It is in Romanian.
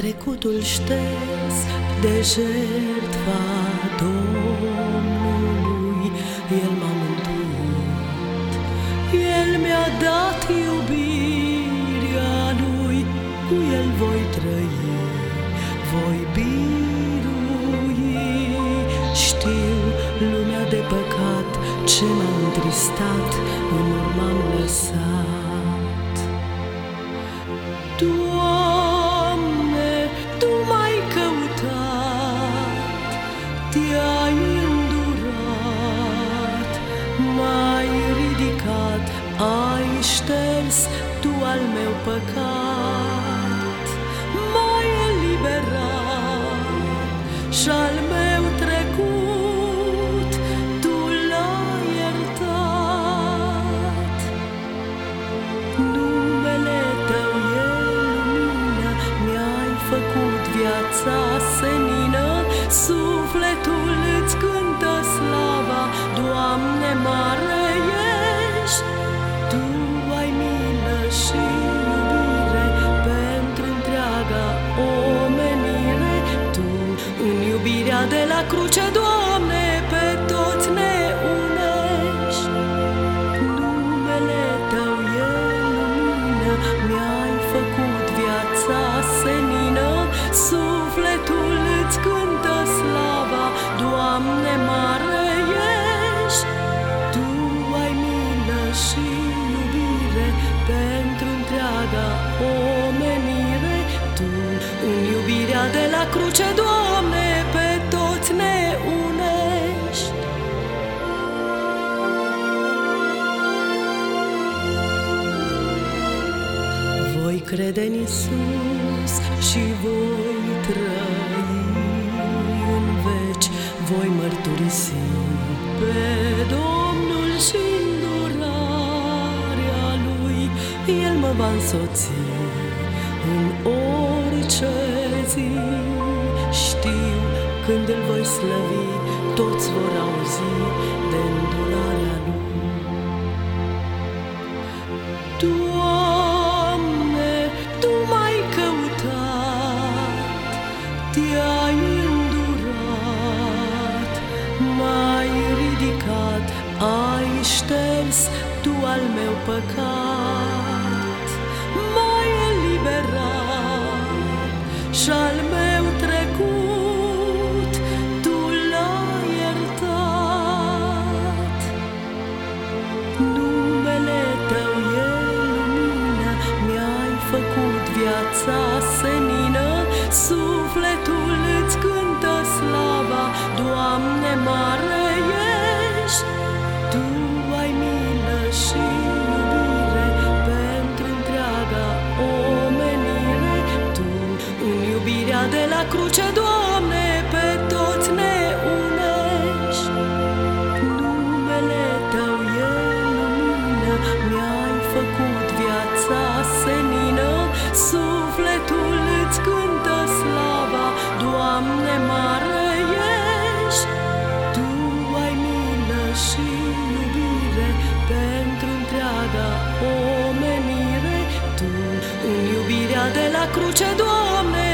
trecutul șters de jertfa Domnului, El m-a mântuit, El mi-a dat iubirea Lui, cu El voi trăi, voi birui. Știu lumea de păcat ce m-a întristat, în urmă am lăsat. Doamne, șters Tu al meu păcat, m-ai eliberat și al meu trecut Tu l-ai iertat. Numele Tău e lumină, mi-ai făcut viața senină, sufletul îți cântă slava, Doamne mare la cruce, Doamne, pe toți ne unești. Numele Tău e lumină, mi-ai făcut viața senină, sufletul îți cântă slava, Doamne mare ești, Tu ai milă și iubire pentru întreaga omenire, Tu în iubirea de la cruce, Doamne, Voi crede în Isus și voi trăi în veci, voi mărturisi pe Domnul și îndurarea Lui, El mă va însoți în orice zi. Știu când îl voi slăvi, toți vor auzi ai șters Tu al meu păcat, m-ai eliberat și al meu trecut Tu l-ai iertat. Numele Tău e lumină, mi-ai făcut viața senină, sufletul cruce, Doamne, pe toți ne unești. Numele Tău e lumină, mi-ai făcut viața senină, sufletul îți cântă slava, Doamne mare ești. Tu ai milă și iubire pentru întreaga omenire, Tu în iubirea de la cruce, Doamne,